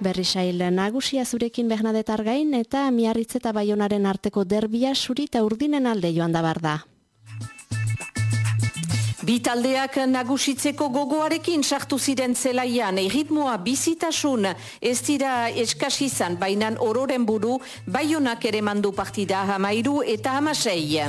Berrisail nagusia zurekin Bernadetar gain eta miarritz eta baionaren arteko derbia surita urdinen alde joan da bar da. Bi taldeak nagusitzeko gogoarekin sartu ziren zelaian, erritmoa bizitasun ez dira eskasi izan, bainan ororen buru, baionak ere mandu partida hamairu eta hamasei.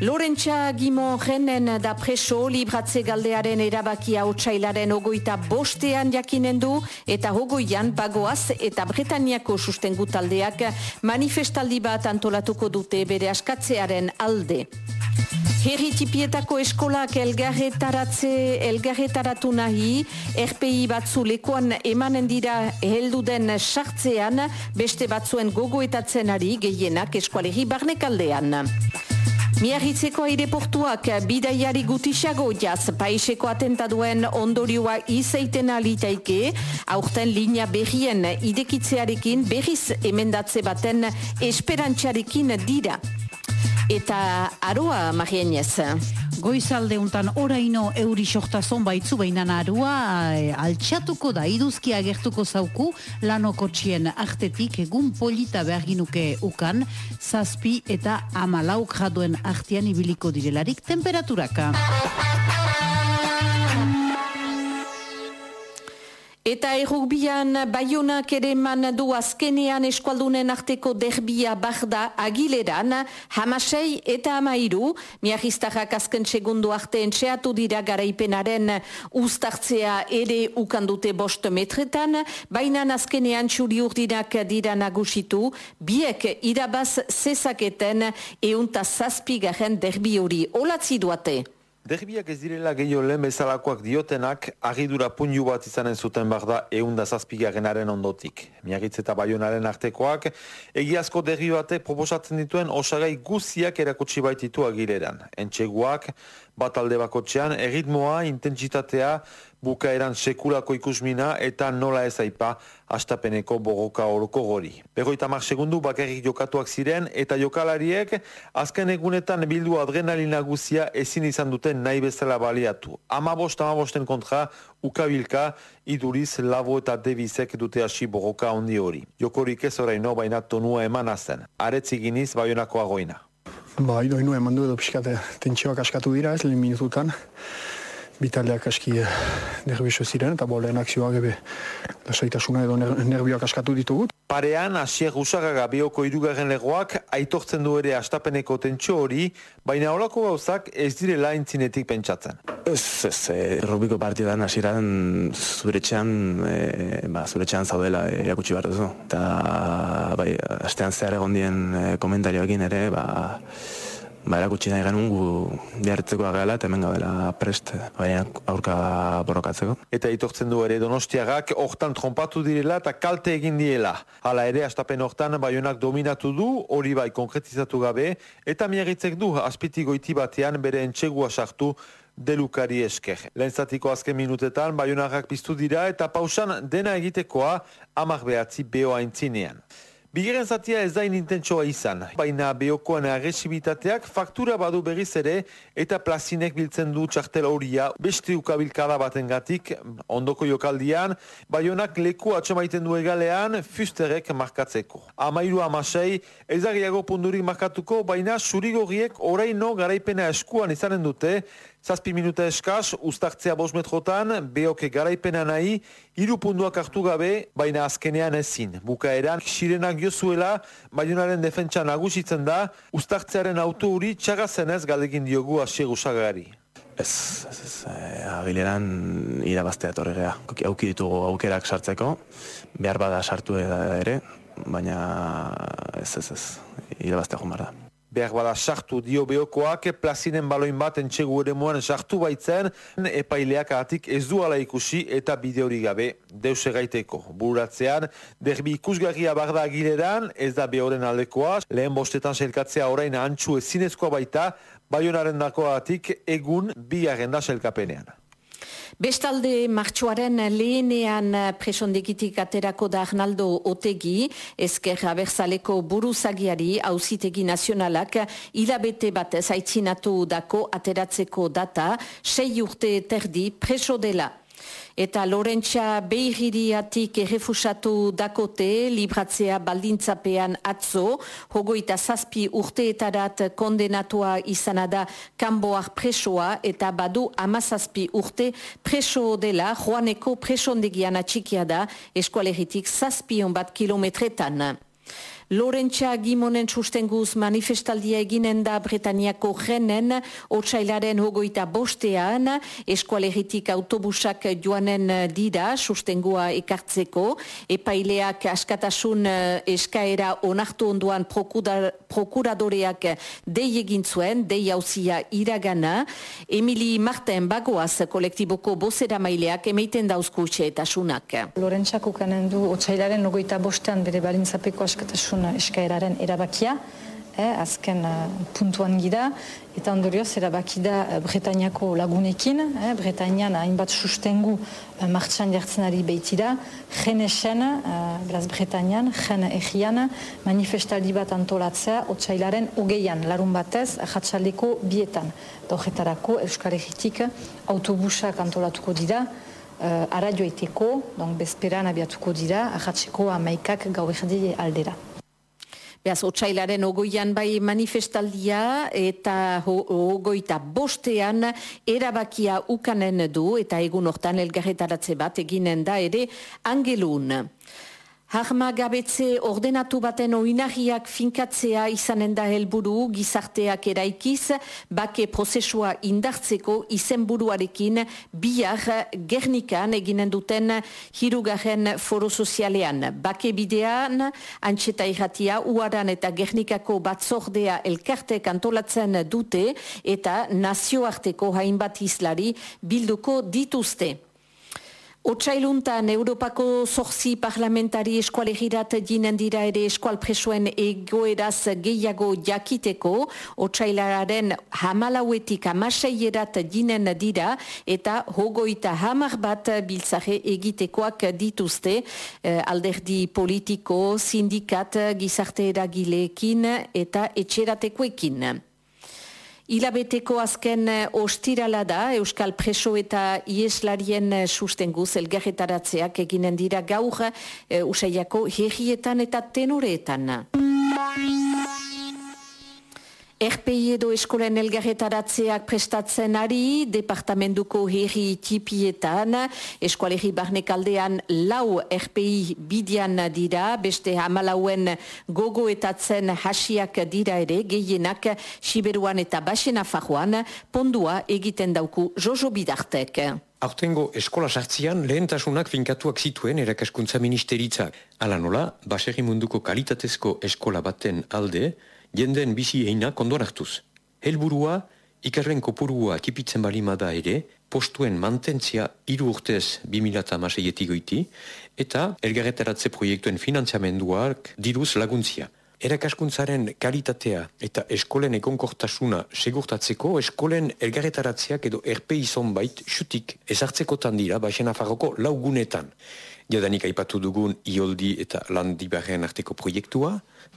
Lorentza Gimon jenen da preso libratze galdearen erabakia otsailaren ogoita bostean jakinen du eta hogoian bagoaz eta Bretaniako sustengu taldeak manifestaldi bat antolatuko dute bere askatzearen alde. Herri tipietako eskolak elgarretaratze elgarretaratu nahi, RPI batzu lekuan emanen dira heldu den sartzean, beste batzuen gogoetatzen ari gehienak eskualeri barnekaldean. Miarritzeko aireportuak bidaiari gutisago jaz paiseko atentaduen ondorioa izaiten alitaike, aurten linea berrien idekitzearekin berriz emendatze baten esperantxarekin dira. Eta aroa, Marienez? Goizalde untan oraino euri sohta zonbaitzu behinan arua e, altxatuko da iduzkia gertuko zauku lanoko txien artetik egun polita beharginuke ukan zazpi eta amalauk jaduen artian ibiliko direlarik temperaturaka. Eta errugbian baionak ere man du azkenean eskualdunen arteko derbia barda agileran, hamasei eta amairu, miagistarrak azken segundu arte entxeatu dira garaipenaren ustartzea ere ukandute bost metretan, baina azkenean txuri urdinak dira nagusitu, biek irabaz zezaketen eunta zazpigaren derbi hori. Olatzi duate. Derbiak ez direla gehiago lehen bezalakoak diotenak, agidura punju bat izanen zuten bar da eunda zazpigarenaren ondotik. Miagitz eta baionaren artekoak, egiazko derbi batek proposatzen dituen osagai guziak erakutsi baititu agileran. Entxeguak, bat alde bakotxean, erritmoa, intentsitatea, bukaeran sekulako ikusmina eta nola ez aipa astapeneko bogoka oroko gori. Begoita mar segundu bakarrik jokatuak ziren eta jokalariek azken egunetan bildu adrenalina guzia ezin izan duten nahi bezala baliatu. Amabost, amabosten kontra, ukabilka, iduriz, labo eta devizek dute hasi bogoka ondi hori. Jokorik ez oraino baina tonua eman azen. Aretzi giniz baionako agoina. Ba, ido inu eman du edo pixkate tentsioak askatu dira ez, lehen minututan. Bitaldeak aski nervioso ziren, eta bo, lehen akzioak ebe lasaitasuna edo nervioak askatu ditugut. Parean, asier usagaga bioko irugarren legoak aitortzen du ere astapeneko tentsio hori, baina horako gauzak ez direla intzinetik pentsatzen. Ez, ez, e, rubiko partidan hasieran zuretxean, e, ba, zuretxean zaudela erakutsi behar duzu. Eta, bai, astean zehar egon dien e, komentarioekin ere, ba, ba, erakutsi nahi genuen gu diarritzeko agela eta hemen gabela prest baina aurka borrokatzeko. Eta itortzen du ere donostiagak hortan trompatu direla eta kalte egin diela. Hala ere, astapen hortan baionak dominatu du, hori bai konkretizatu gabe, eta miagitzek du azpiti goiti batean bere entxegua sartu delukari esker. Lehentzatiko azken minutetan, baionakak piztu dira eta pausan dena egitekoa amak behatzi behoa intzinean. Bigeren zatia ez da inintentsoa izan, baina beokoan agresibitateak faktura badu berriz ere eta plazinek biltzen du txartel horia beste ukabilkada baten gatik ondoko jokaldian, baionak leku atxamaiten du egalean fusterek markatzeko. Amairu amasei, ezagiago pundurik markatuko, baina surigorriek oraino garaipena eskuan izanen dute, Zazpi minuta eskaz, ustartzea bos metrotan, beoke garaipena nahi, hiru punduak hartu gabe, baina azkenean ezin. Bukaeran, sirenak jozuela, baionaren defentsa nagusitzen da, ustartzearen auto hori txagazenez galdegin diogu asiegu sagari. Ez, ez, ez, eh, agileran irabaztea torregea. Auki ditugu aukerak sartzeko, behar bada sartu ere, baina ez, ez, ez, irabaztea jomar da behar bada sartu dio beokoak, plazinen baloin bat entxegu ere moan sartu baitzen, epaileak atik ez du ala ikusi eta bide hori gabe deus egaiteko. Buratzean, derbi ikusgarria barda agileran, ez da behoren aldekoa, lehen bostetan selkatzea orain antxu ezinezkoa baita, baionaren dakoatik egun bi agenda selkapenean. Bestalde martxoaren lehenean presondegitik aterako da Arnaldo Otegi, ezker abertzaleko buruzagiari hauzitegi nazionalak hilabete batez aitzinatu dako ateratzeko data, sei urte terdi preso dela. Eta Lorentza Beiririatik errefusatu dakote, libratzea baldintzapean atzo, hogoita zazpi urteetarat kondenatua izanada kanboak presoa eta badu amazazpi urte preso dela, joaneko presondegian atxikia da, eskualeritik zazpion bat kilometretan. Lorentza Gimonen sustenguz manifestaldia eginen da Bretaniako jenen, otsailaren hogoita bostean, eskualeritik autobusak joanen dira sustengua ekartzeko, epaileak askatasun eh, eskaera onartu onduan prokuradoreak dei egin zuen, dei hauzia iragana, Emili Marten bagoaz kolektiboko bozera maileak emeiten dauzkutxe eta sunak. Lorentzak ukanen du otsailaren hogoita bostean bere balintzapeko askatasun osasun eskaeraren erabakia, eh, azken uh, puntuan gira, eta ondorioz erabaki da uh, Bretainiako lagunekin, eh, Bretainian hainbat sustengu uh, martxan jartzen ari behitira, jenesen, uh, beraz Bretainian, jen egian, manifestaldi bat antolatzea, otxailaren ogeian, larun batez, jatsaliko bietan. Dogetarako Euskal Egitik autobusak antolatuko dira, uh, ara joiteko, bezperan abiatuko dira, ahatzeko amaikak gau aldera. Beaz, otxailaren ogoian bai manifestaldia eta ogoita bostean erabakia ukanen du eta egun hortan elgarretaratze bat eginen da ere angelun. Harma gabetze ordenatu baten oinahiak finkatzea izanen da helburu gizarteak eraikiz, bake prozesua indartzeko izenburuarekin bihar gernikan eginen duten hirugarren foro sozialean. Bake bidean, antxeta irratia, uaran eta gernikako batzordea elkartek antolatzen dute eta nazioarteko hainbat izlari bilduko dituzte. Otsailuntan Europako zorzi parlamentari eskualegirat jinen dira ere eskual presoen egoeraz gehiago jakiteko, otsailararen hamalauetik amaseierat jinen dira eta hogoita hamar bat biltzare egitekoak dituzte eh, alderdi politiko, sindikat, gizarte eragileekin eta etxeratekoekin. Ilabeteko azken eh, ostirala da, Euskal Preso eta Ieslarien eh, sustenguz elgarretaratzeak eginen dira gaur e, usaiako herrietan eta tenoreetan. RPI edo eskolen elgarretaratzeak prestatzen ari, departamentuko herri tipietan, eskualerri barnekaldean lau RPI bidian dira, beste hamalauen gogoetatzen hasiak dira ere, gehienak Siberuan eta Basena Fajuan, pondua egiten dauku Jojo Bidartek. Aurtengo eskola sartzian lehentasunak finkatuak zituen erakaskuntza ministeritzak. Ala nola, baserri munduko kalitatezko eskola baten alde, jenden bizi eina kondoan hartuz. Helburua, ikarren kopurua tipitzen balimada ere, postuen mantentzia iru urtez 2008 goiti, eta elgarretaratze proiektuen finanziamenduak diruz laguntzia. Erakaskuntzaren kalitatea eta eskolen ekonkortasuna segurtatzeko eskolen elgarretaratzeak edo erpe izon bait xutik ezartzeko dira baxen afarroko laugunetan. Jadanik aipatu dugun ioldi eta landibarren arteko proiektua,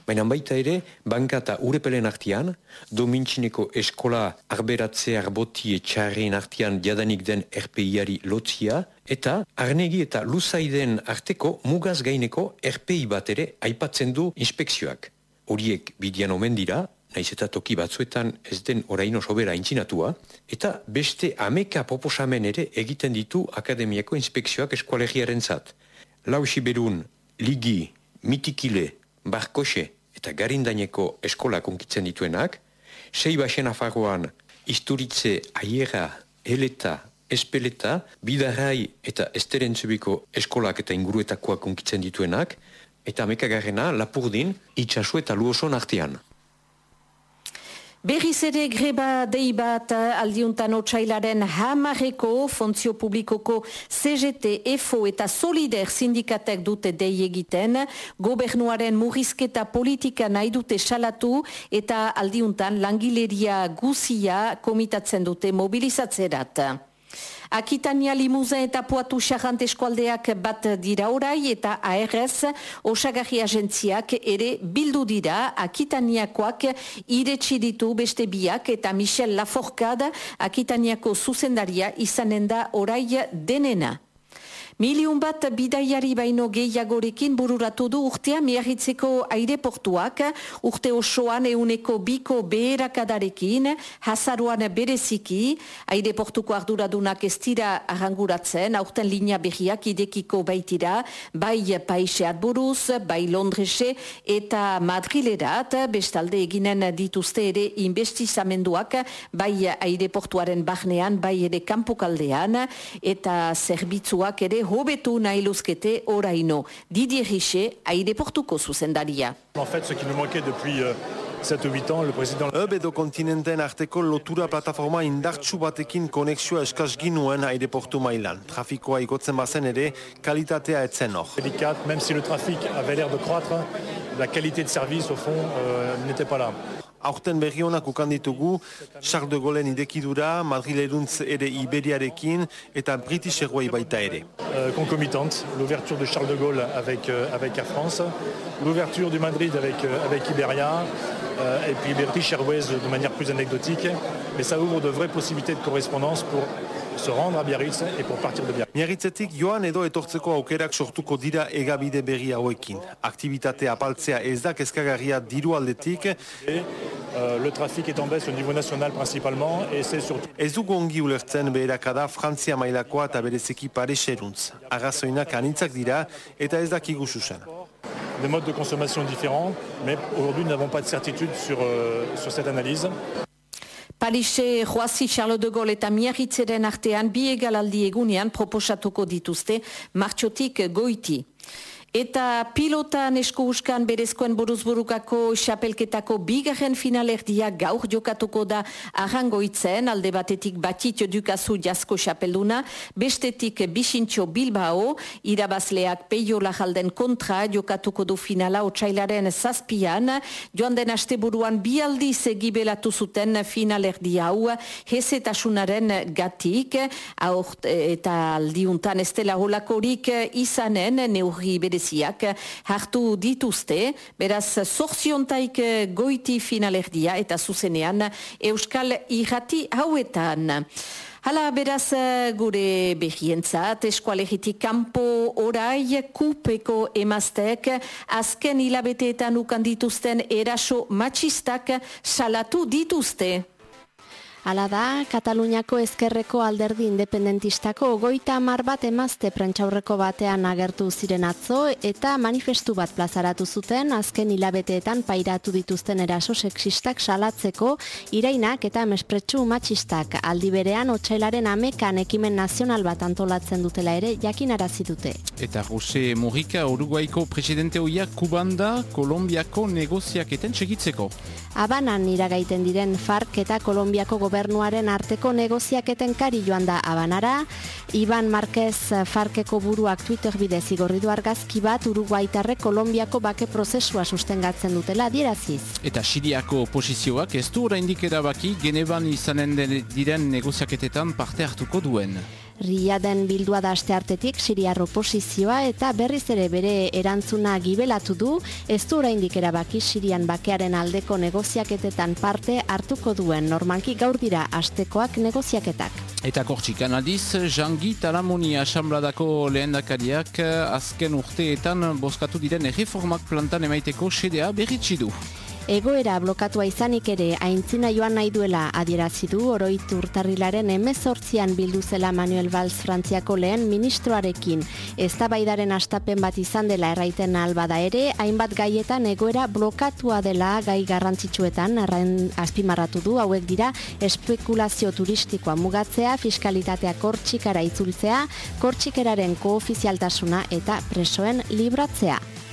baina baita ere, banka eta urepelen artian, domintxineko eskola arberatze arboti etxarren artian jadanik den RPI-ari lotzia, eta arnegi eta luzaiden arteko mugaz gaineko RPI bat ere aipatzen du inspekzioak. Horiek bidian omen dira, naiz eta toki batzuetan ez den oraino sobera intzinatua, eta beste ameka proposamen ere egiten ditu akademiako inspekzioak eskualegiaren zat. Lausi berun, ligi, mitikile, barkoxe eta garindaineko eskola konkitzen dituenak, sei basen afagoan isturitze aiera, heleta, espeleta, bidarrai eta esterentzubiko eskolak eta inguruetakoa konkitzen dituenak, eta amekagarrena lapurdin itxasu eta luoson artean. Berriz ere greba dei bat aldiuntan otxailaren hamareko fontzio publikoko CGT, EFO eta Solider sindikatek dute dei egiten, gobernuaren murrizketa politika nahi dute salatu eta aldiuntan langileria guzia komitatzen dute mobilizatzerat. Akitania limuzen eta poatu xarrant eskualdeak bat dira orai eta ARS osagarri agentziak ere bildu dira Akitaniakoak iretsi ditu beste biak eta Michel Laforcade Akitaniako zuzendaria izanen da orai denena. Miliun bat bidaiari baino gehiagorekin bururatu du urtea miarritzeko aireportuak, urte osoan euneko biko beherakadarekin, hasaruan bereziki, aireportuko arduradunak ez dira arranguratzen, aurten linea berriak idekiko baitira, bai paiseat buruz, bai Londrese eta Madrilerat, bestalde eginen dituzte ere investizamenduak, bai aireportuaren barnean, bai ere kampukaldean, eta zerbitzuak ere hobetu nahi luzkete oraino. Didier Riche, aireportuko zuzendaria. En fait, ce qui nous manquait depuis euh, 7 ou 8 ans, le président... Hub edo kontinenten arteko lotura plataforma indartsu batekin konexioa eskaz ginuen aireportu mailan. Trafikoa igotzen bazen ere, kalitatea etzen hor. Délicate, même si le trafic avait l'air de croître, la qualité de service, au fond, euh, n'était pas là. Aurten berri honak ukan ditugu, Charles de Gaulle'n idekidura, Madrileruntz ere Iberiarekin eta British Airways baita ere. Euh, concomitante, l'ouverture de Charles de Gaulle avec, euh, avec Air France, l'ouverture du Madrid avec, euh, avec Iberia, et puis British Airways de manière plus anecdotique. Mais ça ouvre de vraies possibilités de correspondance pour se rendre à Biarritz et pour partir de Biarritz. Miarritzetik joan edo etortzeko aukerak sortuko dira egabide berri hauekin. Aktivitate apaltzea ez da kezkagarria diru aldetik, Et, euh, le trafic est en baisse au niveau national principalement, et c'est surtout ez dugu ongi ulertzen beherakada Frantzia mailakoa eta berezeki Pariseruntz. Arrazoinak anitzak dira eta ez dakigu susan. des modes de consommation différents, mais aujourd'hui nous n'avons pas de certitude sur, euh, sur cette analyse. Parise, Joazi, Charles de Gaulle eta Miarritzeren artean bi egalaldi egunean proposatuko dituzte martxotik goiti. Eta pilotan eskuuskan berezkoen buruzburukako xapelketako bigarren finalerdia gaur jokatuko da arrangoitzen, alde batetik batit dukazu jasko xapelduna, bestetik bisintxo Bilbao, irabazleak peio lajalden kontra jokatuko du finala otxailaren zazpian, joan den asteburuan bi aldiz egibelatu zuten finalerdia hau, hezetasunaren gatik, aurt, eta aldiuntan ez dela holakorik izanen neurri bereziak hartu dituzte, beraz zorziontaik goiti finalerdia eta zuzenean Euskal Irrati hauetan. Hala beraz gure behientzat, eskualegitik kanpo orai kupeko emaztek azken hilabeteetan ukan dituzten eraso matxistak salatu dituzte. Hala da, Kataluniako ezkerreko alderdi independentistako goita amar bat emazte prentxaurreko batean agertu ziren atzo eta manifestu bat plazaratu zuten azken hilabeteetan pairatu dituzten eraso sexistak salatzeko irainak eta mespretsu matxistak aldi berean otxailaren amekan ekimen nazional bat antolatzen dutela ere jakinarazi dute. Eta Jose Murika Uruguaiko presidente hoia Kubanda Kolombiako negoziaketen segitzeko. Abanan iragaiten diren FARC eta Kolombiako gobernuaren arteko negoziaketen kari joan da Abanara. Iban Marquez Farkeko buruak Twitter bidez igorri du argazki bat Uruguaitarre Kolombiako bake prozesua sustengatzen dutela dieraziz. Eta Siriako oposizioak ez du oraindik erabaki Geneban izanen diren negoziaketetan parte hartuko duen. Riaden bildua da aste hartetik Siriar oposizioa eta berriz ere bere erantzuna gibelatu du, ez du oraindik erabaki Sirian bakearen aldeko negoziaketetan parte hartuko duen normalki gaur dira astekoak negoziaketak. Eta kortxikan aldiz, Jangi Talamoni asambladako lehendakariak azken urteetan bozkatu diren erreformak plantan emaiteko sedea berritsi du. Egoera blokatua izanik ere aintzina joan nahi duela adierazi du oroitu urtarrilaren emezortzian bildu zela Manuel Valls Frantziako lehen ministroarekin. Eztabaidaren astapen bat izan dela erraiten albada ere, hainbat gaietan egoera blokatua dela gai garrantzitsuetan erren azpimarratu du hauek dira espekulazio turistikoa mugatzea, fiskalitatea kortxikara itzultzea, kortxikeraren koofizialtasuna eta presoen libratzea.